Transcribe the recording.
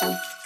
Bye.